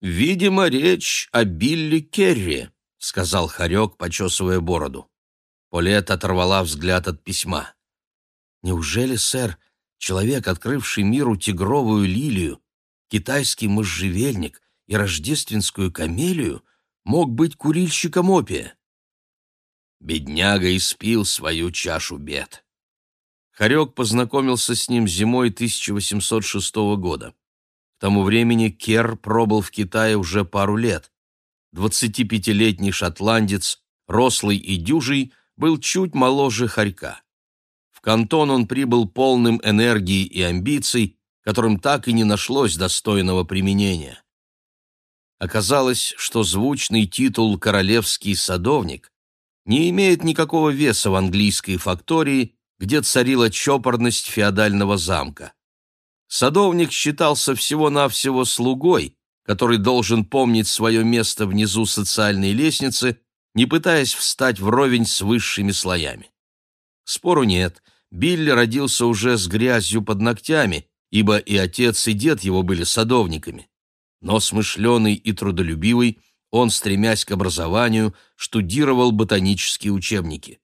«Видимо, речь о Билли Керри», — сказал Харек, почесывая бороду. Полет оторвала взгляд от письма. «Неужели, сэр, человек, открывший миру тигровую лилию, китайский можжевельник и рождественскую камелию, мог быть курильщиком опия?» Бедняга испил свою чашу бед. Харек познакомился с ним зимой 1806 года. К тому времени Кер пробыл в Китае уже пару лет. 25-летний шотландец, рослый и дюжий, был чуть моложе Харька. В Кантон он прибыл полным энергии и амбиций, которым так и не нашлось достойного применения. Оказалось, что звучный титул «королевский садовник» не имеет никакого веса в английской фактории, где царила чопорность феодального замка. Садовник считался всего-навсего слугой, который должен помнить свое место внизу социальной лестницы, не пытаясь встать вровень с высшими слоями. Спору нет, Билли родился уже с грязью под ногтями, ибо и отец, и дед его были садовниками. Но смышленый и трудолюбивый, он, стремясь к образованию, штудировал ботанические учебники.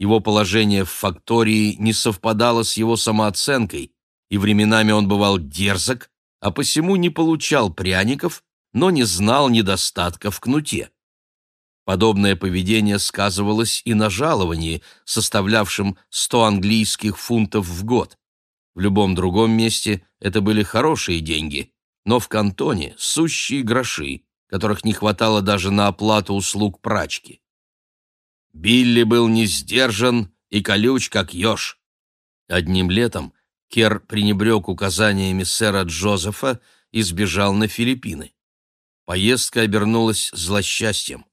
Его положение в фактории не совпадало с его самооценкой, и временами он бывал дерзок, а посему не получал пряников, но не знал недостатка в кнуте. Подобное поведение сказывалось и на жаловании, составлявшем 100 английских фунтов в год. В любом другом месте это были хорошие деньги, но в кантоне сущие гроши, которых не хватало даже на оплату услуг прачки. Билли был не сдержан и колюч, как еж. Одним летом Кер пренебрег указаниями сэра Джозефа и сбежал на Филиппины. Поездка обернулась злосчастьем.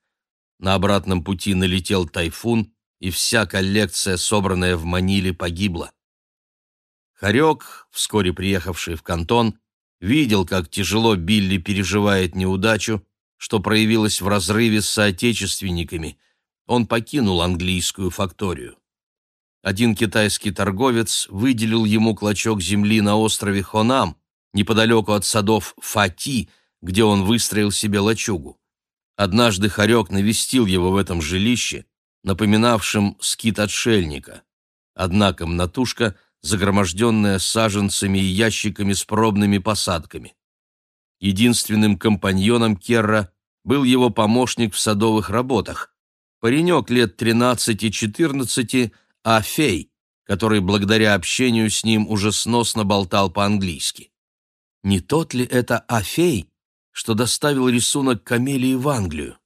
На обратном пути налетел тайфун, и вся коллекция, собранная в Маниле, погибла. Харек, вскоре приехавший в Кантон, видел, как тяжело Билли переживает неудачу, что проявилось в разрыве с соотечественниками. Он покинул английскую факторию. Один китайский торговец выделил ему клочок земли на острове Хонам, неподалеку от садов Фати, где он выстроил себе лачугу. Однажды Харек навестил его в этом жилище, напоминавшем скит отшельника. Одна комнатушка, загроможденная саженцами и ящиками с пробными посадками. Единственным компаньоном Керра был его помощник в садовых работах, паренек лет 13-14, Афей, который благодаря общению с ним уже сносно болтал по-английски. Не тот ли это Афей, что доставил рисунок камелии в Англию?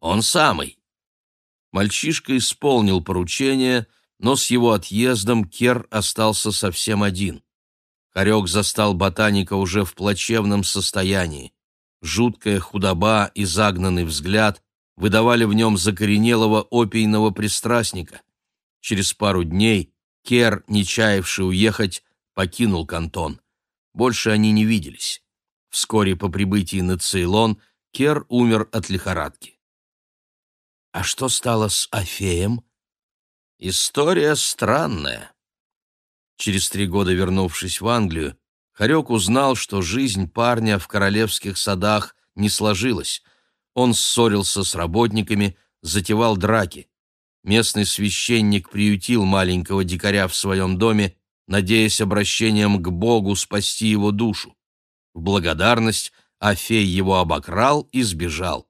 Он самый. Мальчишка исполнил поручение, но с его отъездом Кер остался совсем один. Хорек застал ботаника уже в плачевном состоянии. Жуткая худоба и загнанный взгляд выдавали в нем закоренелого опийного пристрастника. Через пару дней Кер, не чаявший уехать, покинул кантон. Больше они не виделись. Вскоре по прибытии на Цейлон Кер умер от лихорадки. А что стало с Афеем? История странная. Через три года вернувшись в Англию, Харек узнал, что жизнь парня в королевских садах не сложилась. Он ссорился с работниками, затевал драки. Местный священник приютил маленького дикаря в своем доме, надеясь обращением к Богу спасти его душу. В благодарность Афей его обокрал и сбежал.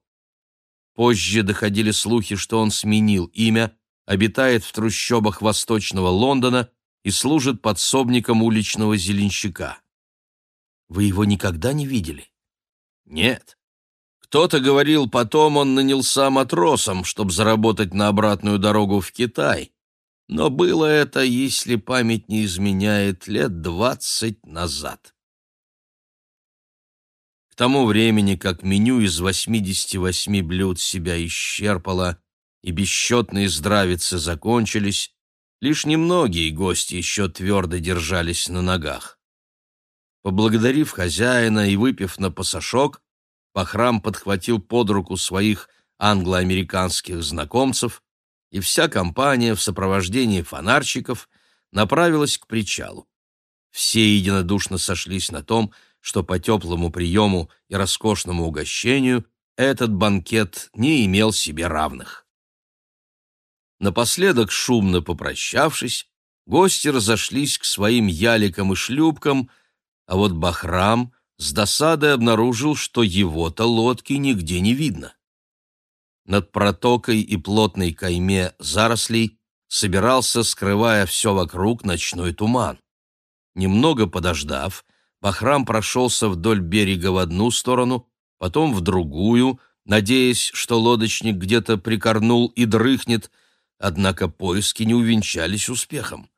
Позже доходили слухи, что он сменил имя, обитает в трущобах восточного Лондона и служит подсобником уличного зеленщика. Вы его никогда не видели? Нет. Кто-то говорил, потом он нанялся матросом, чтобы заработать на обратную дорогу в Китай. Но было это, если память не изменяет, лет двадцать назад. К тому времени, как меню из 88 блюд себя исчерпало и бесчетные здравицы закончились, лишь немногие гости еще твердо держались на ногах. Поблагодарив хозяина и выпив на пасашок, Пахрам подхватил под руку своих англо-американских знакомцев, и вся компания в сопровождении фонарщиков направилась к причалу. Все единодушно сошлись на том, что по теплому приему и роскошному угощению этот банкет не имел себе равных. Напоследок, шумно попрощавшись, гости разошлись к своим яликам и шлюпкам, а вот Бахрам с досадой обнаружил, что его-то лодки нигде не видно. Над протокой и плотной кайме зарослей собирался, скрывая все вокруг, ночной туман. Немного подождав, Бахрам прошелся вдоль берега в одну сторону, потом в другую, надеясь, что лодочник где-то прикорнул и дрыхнет, однако поиски не увенчались успехом.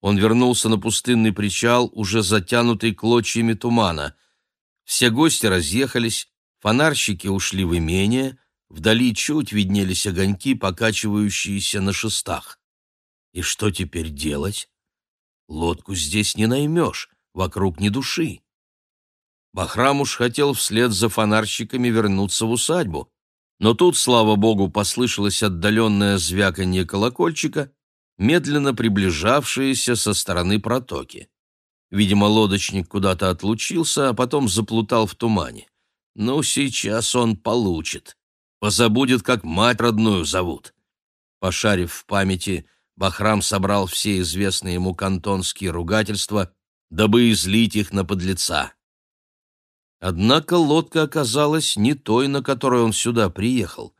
Он вернулся на пустынный причал, уже затянутый клочьями тумана. Все гости разъехались, фонарщики ушли в имение, вдали чуть виднелись огоньки, покачивающиеся на шестах. И что теперь делать? Лодку здесь не наймешь, вокруг ни души. Бахрамуш хотел вслед за фонарщиками вернуться в усадьбу, но тут, слава богу, послышалось отдаленное звяканье колокольчика, медленно приближавшееся со стороны протоки. Видимо, лодочник куда-то отлучился, а потом заплутал в тумане. Ну, сейчас он получит. Позабудет, как мать родную зовут. Пошарив в памяти, Бахрам собрал все известные ему кантонские ругательства, дабы излить их на подлеца. Однако лодка оказалась не той, на которой он сюда приехал.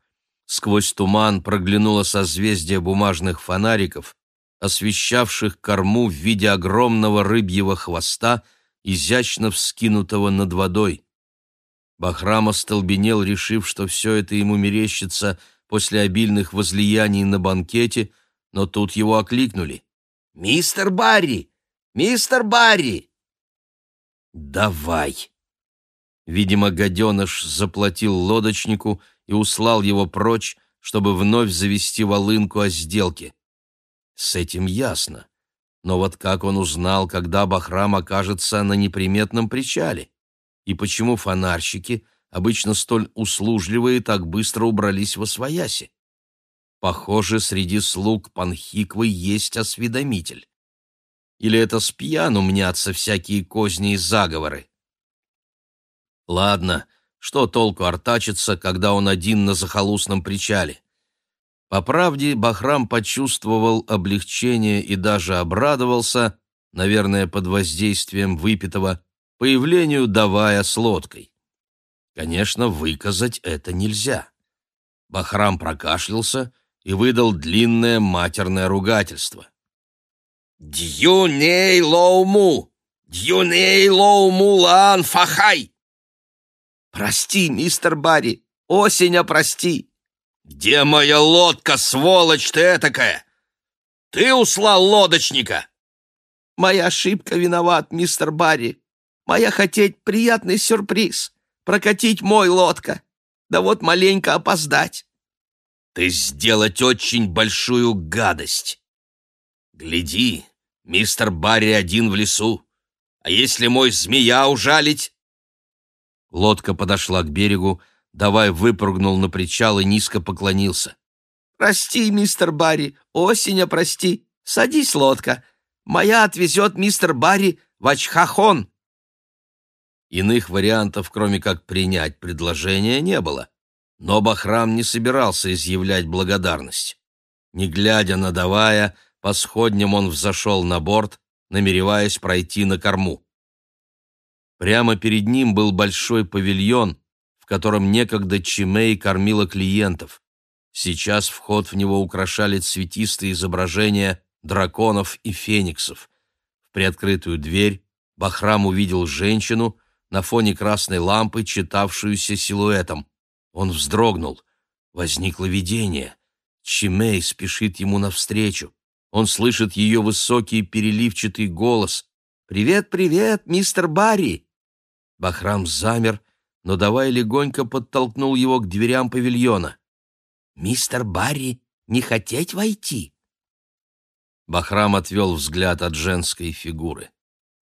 Сквозь туман проглянуло созвездие бумажных фонариков, освещавших корму в виде огромного рыбьего хвоста, изящно вскинутого над водой. Бахрам остолбенел, решив, что все это ему мерещится после обильных возлияний на банкете, но тут его окликнули. «Мистер Барри! Мистер Барри!» «Давай!» Видимо, гаденыш заплатил лодочнику и услал его прочь, чтобы вновь завести волынку о сделке. С этим ясно. Но вот как он узнал, когда Бахрам окажется на неприметном причале? И почему фонарщики, обычно столь услужливые, так быстро убрались во свояси? Похоже, среди слуг Панхиквы есть осведомитель. Или это с пьяну мнятся всякие козни и заговоры? Ладно, что толку артачиться, когда он один на захолустном причале? По правде, Бахрам почувствовал облегчение и даже обрадовался, наверное, под воздействием выпитого, появлению давая с лодкой. Конечно, выказать это нельзя. Бахрам прокашлялся и выдал длинное матерное ругательство. «屌你老母！屌你老母爛花閪！» «Прости, мистер Барри, осень, прости!» «Где моя лодка, сволочь ты этакая? Ты услал лодочника!» «Моя ошибка виноват, мистер Барри. Моя хотеть приятный сюрприз. Прокатить мой лодка. Да вот маленько опоздать». «Ты сделать очень большую гадость. Гляди, мистер Барри один в лесу. А если мой змея ужалить, Лодка подошла к берегу, давай выпрыгнул на причал и низко поклонился. «Прости, мистер Барри, осеня прости. Садись, лодка. Моя отвезет мистер Барри в Ачхахон». Иных вариантов, кроме как принять предложение, не было. Но Бахрам не собирался изъявлять благодарность. Не глядя на давая, по сходням он взошел на борт, намереваясь пройти на корму. Прямо перед ним был большой павильон, в котором некогда Чимей кормила клиентов. Сейчас вход в него украшали цветистые изображения драконов и фениксов. В приоткрытую дверь Бахрам увидел женщину на фоне красной лампы, читавшуюся силуэтом. Он вздрогнул. Возникло видение. Чимей спешит ему навстречу. Он слышит ее высокий переливчатый голос. «Привет, привет, мистер Барри!» Бахрам замер, но давай легонько подтолкнул его к дверям павильона. «Мистер Барри, не хотеть войти?» Бахрам отвел взгляд от женской фигуры.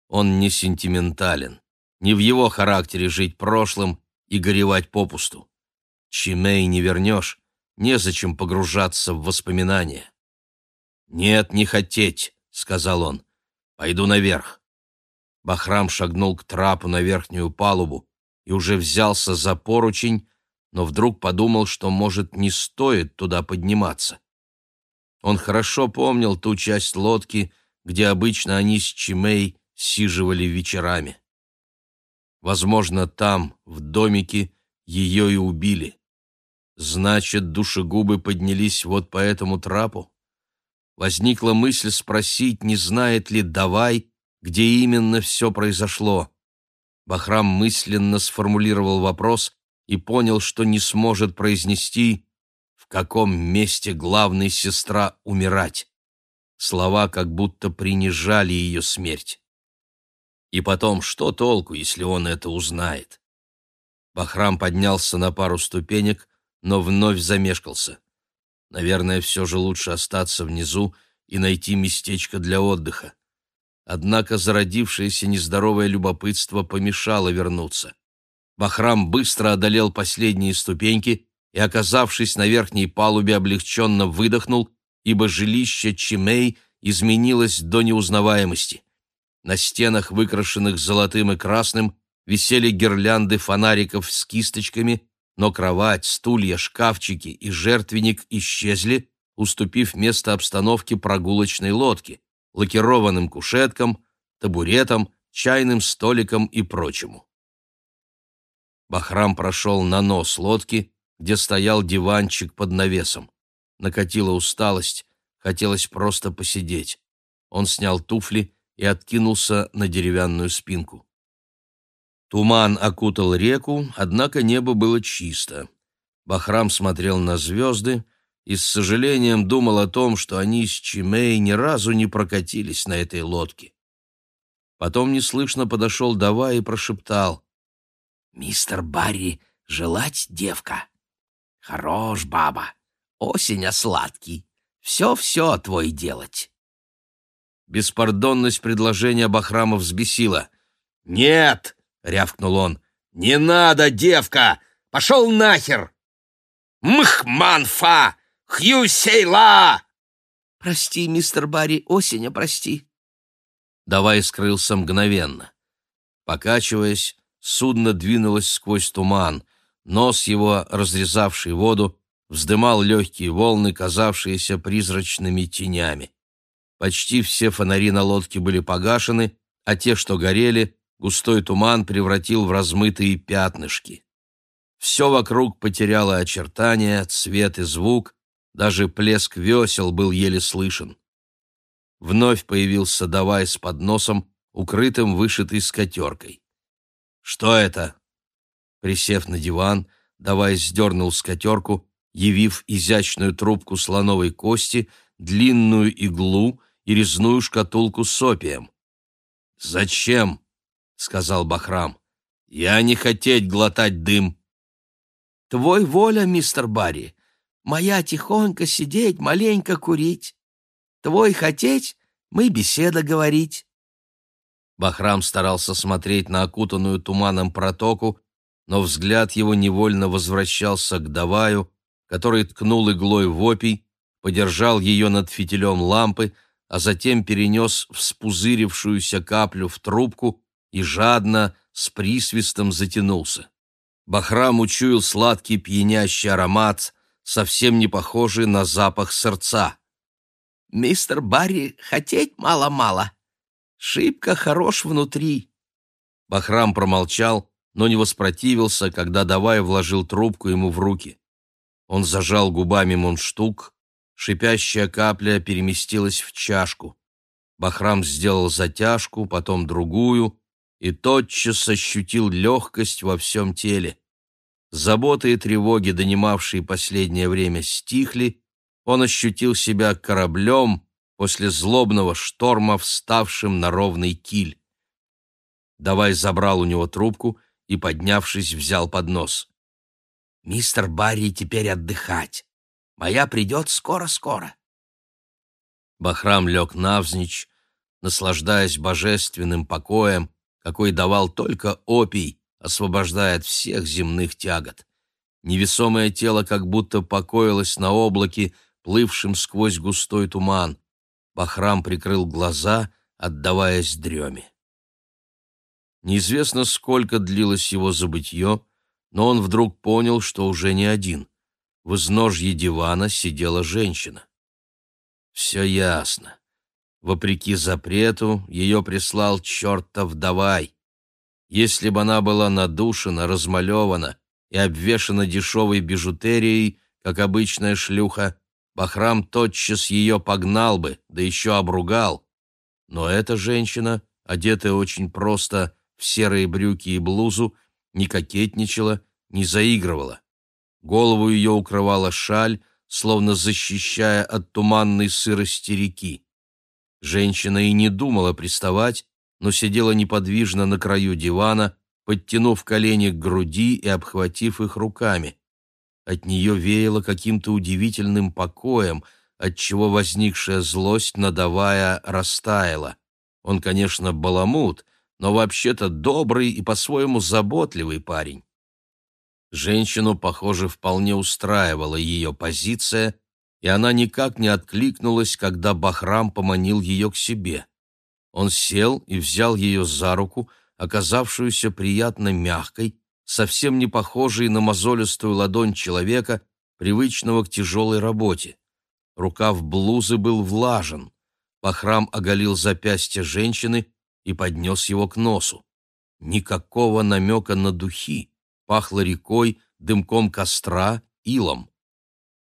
Он не сентиментален. Не в его характере жить прошлым и горевать попусту. Чимей не вернешь, незачем погружаться в воспоминания. «Нет, не хотеть», — сказал он. «Пойду наверх». Бахрам шагнул к трапу на верхнюю палубу и уже взялся за поручень, но вдруг подумал, что, может, не стоит туда подниматься. Он хорошо помнил ту часть лодки, где обычно они с Чимей сиживали вечерами. Возможно, там, в домике, ее и убили. Значит, душегубы поднялись вот по этому трапу? Возникла мысль спросить, не знает ли Давай, где именно все произошло. Бахрам мысленно сформулировал вопрос и понял, что не сможет произнести «в каком месте главная сестра умирать». Слова как будто принижали ее смерть. И потом, что толку, если он это узнает? Бахрам поднялся на пару ступенек, но вновь замешкался. Наверное, все же лучше остаться внизу и найти местечко для отдыха. Однако зародившееся нездоровое любопытство помешало вернуться. Бахрам быстро одолел последние ступеньки и, оказавшись на верхней палубе, облегченно выдохнул, ибо жилище Чимей изменилось до неузнаваемости. На стенах, выкрашенных золотым и красным, висели гирлянды фонариков с кисточками, но кровать, стулья, шкафчики и жертвенник исчезли, уступив место обстановке прогулочной лодки, лакированным кушеткам, табуретам, чайным столикам и прочему. Бахрам прошел на нос лодки, где стоял диванчик под навесом. Накатила усталость, хотелось просто посидеть. Он снял туфли и откинулся на деревянную спинку. Туман окутал реку, однако небо было чисто. Бахрам смотрел на звезды и с сожалением думал о том, что они с Чимей ни разу не прокатились на этой лодке. Потом неслышно подошел Дава и прошептал. «Мистер Барри, желать девка? Хорош, баба, осень, а сладкий. Все-все твой делать». Беспардонность предложения Бахрама взбесила. «Нет!» — рявкнул он. «Не надо, девка! Пошел нахер!» «Мхманфа! Хью-сейла!» «Прости, мистер Барри, осень, прости». Давай скрылся мгновенно. Покачиваясь, судно двинулось сквозь туман. Нос его, разрезавший воду, вздымал легкие волны, казавшиеся призрачными тенями. Почти все фонари на лодке были погашены, а те, что горели, густой туман превратил в размытые пятнышки. Все вокруг потеряло очертания, цвет и звук, даже плеск весел был еле слышен. Вновь появился Давай с подносом, укрытым вышитой скатеркой. «Что это?» Присев на диван, Давай сдернул скатерку, явив изящную трубку слоновой кости, длинную иглу и резную шкатулку с опием. «Зачем?» — сказал Бахрам. «Я не хотеть глотать дым». «Твой воля, мистер Барри. Моя тихонько сидеть, маленько курить. Твой хотеть, мы беседа говорить». Бахрам старался смотреть на окутанную туманом протоку, но взгляд его невольно возвращался к Даваю, который ткнул иглой в опий, подержал ее над фитилем лампы, а затем перенес вспузырившуюся каплю в трубку и жадно, с присвистом затянулся. Бахрам учуял сладкий пьянящий аромат, совсем не похожий на запах сердца. «Мистер Барри хотеть мало-мало. Шибко хорош внутри». Бахрам промолчал, но не воспротивился, когда Давай вложил трубку ему в руки. Он зажал губами мундштук, Шипящая капля переместилась в чашку. Бахрам сделал затяжку, потом другую, и тотчас ощутил легкость во всем теле. Заботы и тревоги, донимавшие последнее время, стихли, он ощутил себя кораблем после злобного шторма, вставшим на ровный киль. Давай забрал у него трубку и, поднявшись, взял поднос. «Мистер Барри теперь отдыхать. Моя придет скоро-скоро. Бахрам лег навзничь, наслаждаясь божественным покоем, какой давал только опий, освобождая от всех земных тягот. Невесомое тело как будто покоилось на облаке, плывшем сквозь густой туман. Бахрам прикрыл глаза, отдаваясь дреме. Неизвестно, сколько длилось его забытье, но он вдруг понял, что уже не один. В изножье дивана сидела женщина. Все ясно. Вопреки запрету, ее прислал чертов давай. Если бы она была надушена, размалевана и обвешана дешевой бижутерией, как обычная шлюха, Бахрам тотчас ее погнал бы, да еще обругал. Но эта женщина, одетая очень просто в серые брюки и блузу, не кокетничала, не заигрывала. Голову ее укрывала шаль, словно защищая от туманной сырости реки. Женщина и не думала приставать, но сидела неподвижно на краю дивана, подтянув колени к груди и обхватив их руками. От нее веяло каким-то удивительным покоем, отчего возникшая злость, надавая, растаяла. Он, конечно, баламут, но вообще-то добрый и по-своему заботливый парень. Женщину, похоже, вполне устраивала ее позиция, и она никак не откликнулась, когда Бахрам поманил ее к себе. Он сел и взял ее за руку, оказавшуюся приятно мягкой, совсем не похожей на мозолистую ладонь человека, привычного к тяжелой работе. Рукав блузы был влажен. Бахрам оголил запястье женщины и поднес его к носу. Никакого намека на духи. Пахло рекой, дымком костра, илом.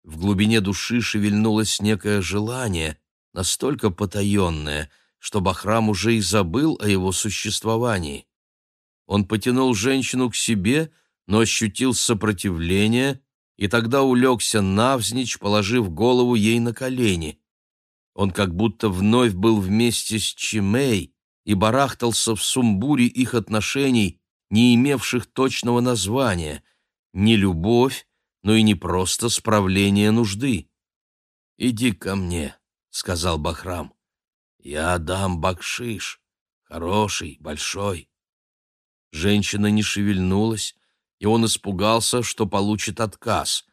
В глубине души шевельнулось некое желание, настолько потаенное, что Бахрам уже и забыл о его существовании. Он потянул женщину к себе, но ощутил сопротивление и тогда улегся навзничь, положив голову ей на колени. Он как будто вновь был вместе с Чимей и барахтался в сумбуре их отношений, не имевших точного названия, не любовь, но и не просто справление нужды. «Иди ко мне», — сказал Бахрам. «Я дам бакшиш, хороший, большой». Женщина не шевельнулась, и он испугался, что получит отказ.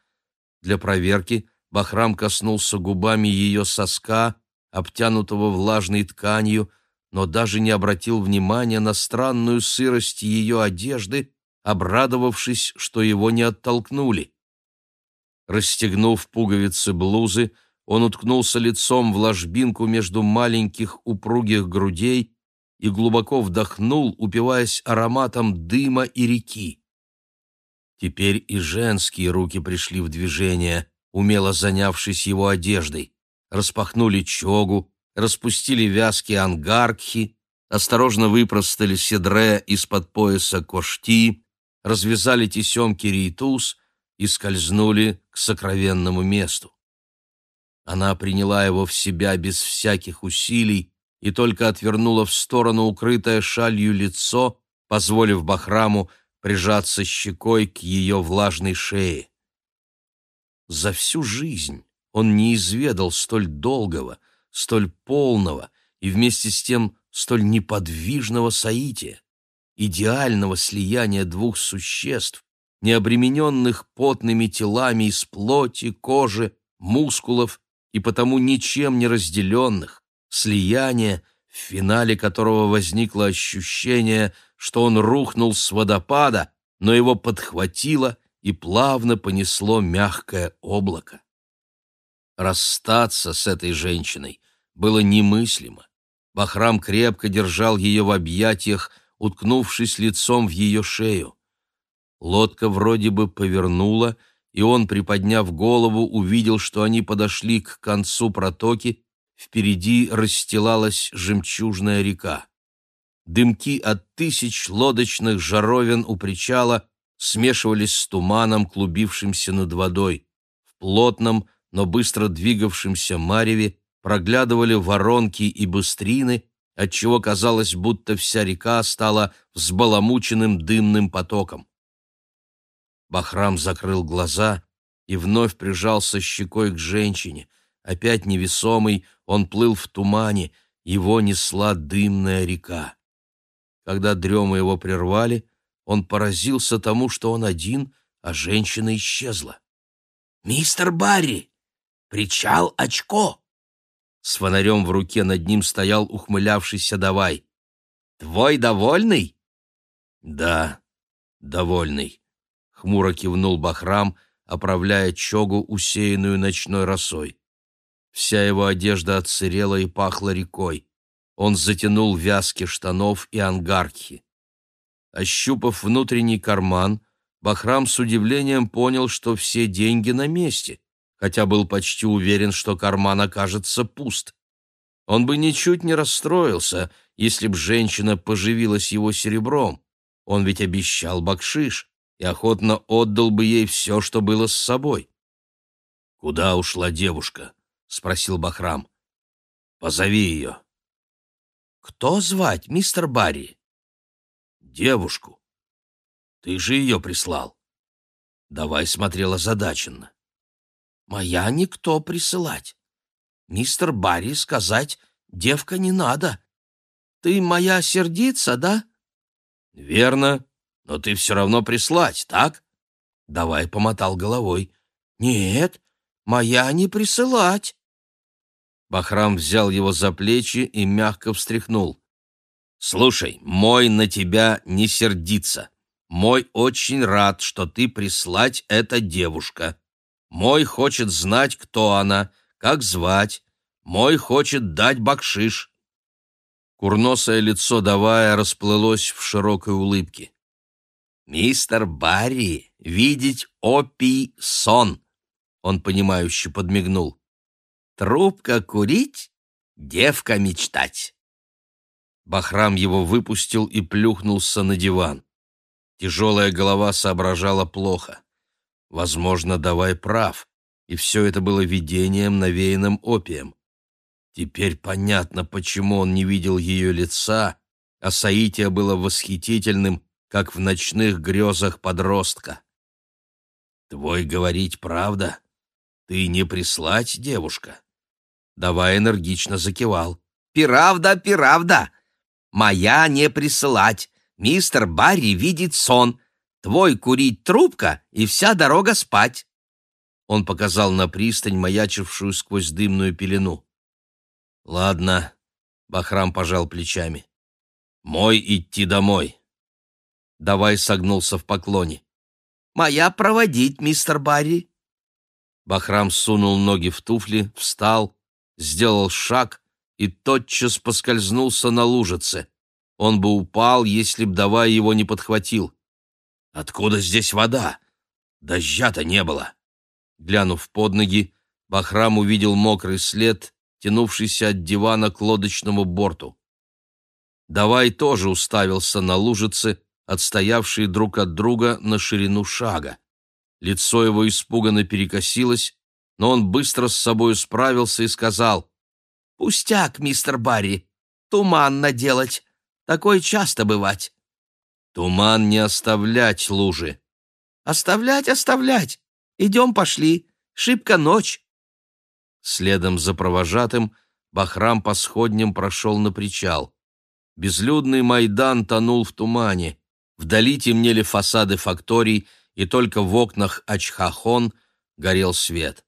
Для проверки Бахрам коснулся губами ее соска, обтянутого влажной тканью, но даже не обратил внимания на странную сырость ее одежды, обрадовавшись, что его не оттолкнули. Расстегнув пуговицы блузы, он уткнулся лицом в ложбинку между маленьких упругих грудей и глубоко вдохнул, упиваясь ароматом дыма и реки. Теперь и женские руки пришли в движение, умело занявшись его одеждой. Распахнули чогу, распустили вязки ангаркхи, осторожно выпростали седре из-под пояса кошти, развязали тесемки рейтуз — и скользнули к сокровенному месту. Она приняла его в себя без всяких усилий и только отвернула в сторону укрытое шалью лицо, позволив Бахраму прижаться щекой к ее влажной шее. За всю жизнь он не изведал столь долгого, столь полного и вместе с тем столь неподвижного соития, идеального слияния двух существ, не обремененных потными телами из плоти, кожи, мускулов и потому ничем не разделенных, слияние, в финале которого возникло ощущение, что он рухнул с водопада, но его подхватило и плавно понесло мягкое облако. Расстаться с этой женщиной было немыслимо. Бахрам крепко держал ее в объятиях, уткнувшись лицом в ее шею. Лодка вроде бы повернула, и он, приподняв голову, увидел, что они подошли к концу протоки, впереди расстилалась жемчужная река. Дымки от тысяч лодочных жаровин у причала смешивались с туманом, клубившимся над водой. В плотном, но быстро двигавшемся мареве проглядывали воронки и быстрины, отчего казалось, будто вся река стала взбаламученным дымным потоком. Бахрам закрыл глаза и вновь прижался щекой к женщине. Опять невесомый, он плыл в тумане, его несла дымная река. Когда дрема его прервали, он поразился тому, что он один, а женщина исчезла. «Мистер Барри! Причал очко!» С фонарем в руке над ним стоял ухмылявшийся давай. «Твой довольный?» Да, довольный, хмуро кивнул Бахрам, оправляя чогу, усеянную ночной росой. Вся его одежда отсырела и пахла рекой. Он затянул вязки штанов и ангарки. Ощупав внутренний карман, Бахрам с удивлением понял, что все деньги на месте, хотя был почти уверен, что карман окажется пуст. Он бы ничуть не расстроился, если б женщина поживилась его серебром. Он ведь обещал бакшиш и охотно отдал бы ей все, что было с собой. «Куда ушла девушка?» — спросил Бахрам. «Позови ее». «Кто звать, мистер Барри?» «Девушку. Ты же ее прислал». Давай смотрела задаченно. «Моя никто присылать. Мистер Барри сказать, девка не надо. Ты моя сердиться, да?» «Верно, но ты все равно прислать, так?» Давай помотал головой. «Нет, моя не присылать». Бахрам взял его за плечи и мягко встряхнул. «Слушай, мой на тебя не сердится. Мой очень рад, что ты прислать эта девушка. Мой хочет знать, кто она, как звать. Мой хочет дать бакшиш». Курносое лицо Давая расплылось в широкой улыбке. «Мистер Барри, видеть опий сон!» Он понимающе подмигнул. Трубка курить, девка мечтать. Бахрам его выпустил и плюхнулся на диван. Тяжелая голова соображала плохо. Возможно, давай прав, и все это было видением, навеянным опием. Теперь понятно, почему он не видел ее лица, а Саития было восхитительным, как в ночных грезах подростка. «Твой говорить правда? Ты не прислать, девушка?» Давай энергично закивал. «Пиравда, пиравда! Моя не присылать. Мистер Барри видит сон. Твой курить трубка и вся дорога спать». Он показал на пристань, маячившую сквозь дымную пелену. «Ладно», — Бахрам пожал плечами. «Мой идти домой». Давай согнулся в поклоне. «Моя проводить, мистер Барри». Бахрам сунул ноги в туфли, встал, сделал шаг и тотчас поскользнулся на лужице. Он бы упал, если б давай его не подхватил. «Откуда здесь вода? Дождя-то не было!» Глянув под ноги, Бахрам увидел мокрый след, тянувшийся от дивана к лодочному борту. Давай тоже уставился на лужицы, отстоявшие друг от друга на ширину шага. Лицо его испуганно перекосилось, но он быстро с собой справился и сказал, «Пустяк, мистер Барри, туман наделать, такое часто бывать». «Туман не оставлять лужи». «Оставлять, оставлять. Идем, пошли. Шибко ночь». Следом за провожатым Бахрам по сходням прошел на причал. Безлюдный Майдан тонул в тумане. Вдали темнели фасады факторий, и только в окнах Ачхахон горел свет.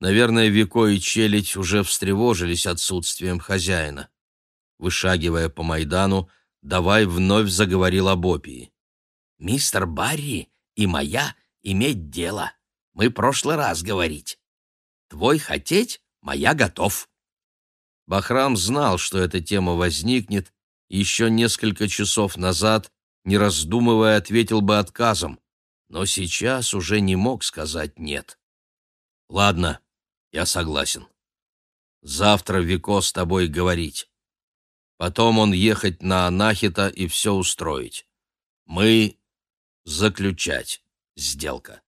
Наверное, Вико и Челядь уже встревожились отсутствием хозяина. Вышагивая по Майдану, Давай вновь заговорил об опии. «Мистер Барри и моя иметь дело. Мы прошлый раз говорить. Твой хотеть, моя готов». Бахрам знал, что эта тема возникнет, еще несколько часов назад, не раздумывая, ответил бы отказом, но сейчас уже не мог сказать «нет». «Ладно, я согласен. Завтра Вико с тобой говорить. Потом он ехать на Анахита и все устроить. Мы заключать сделка.